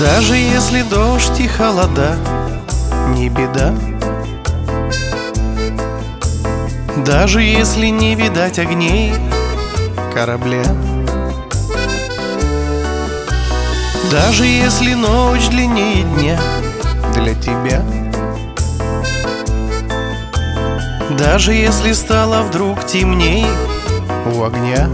Даже если дождь и холода, не беда. Даже если не видать огней корабля. Даже если ночь длиннее дня для тебя. Даже если стало вдруг темней у огня.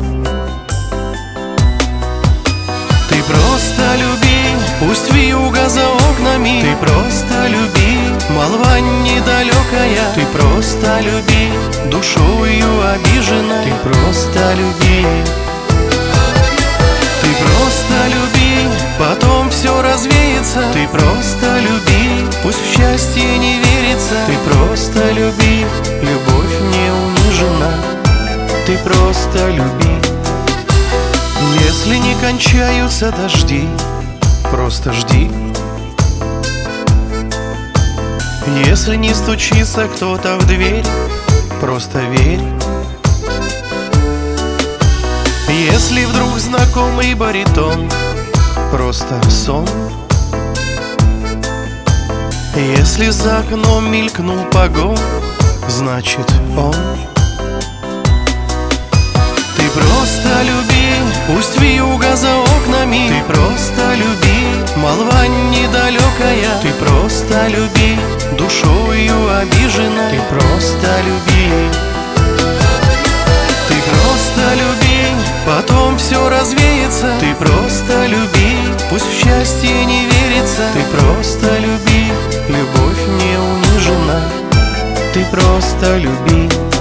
Ты просто люби, пусть вьюга за окнами. Ты просто люби, молва недалекая. Ты просто люби, душою обижена. Ты просто люби. Ты просто люби, потом все развеется. Ты просто люби, пусть в счастье не верится. Ты просто люби, любовь не унижена. Ты просто люби. Если не кончаются дожди Просто жди. Если не стучится кто-то в дверь Просто верь. Если вдруг знакомый баритон Просто сон. Если за окном мелькнул погон Значит он. Ты просто люби, пусть вьюга за окнами. Ты просто люби, просто люби, душою обижена Ты просто люби. Ты просто люби, потом все развеется. Ты просто люби, пусть в счастье не верится. Ты просто люби, любовь не унижена. Ты просто люби